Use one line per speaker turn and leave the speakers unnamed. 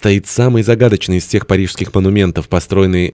стоит самый загадочный из всех парижских монументов, построенный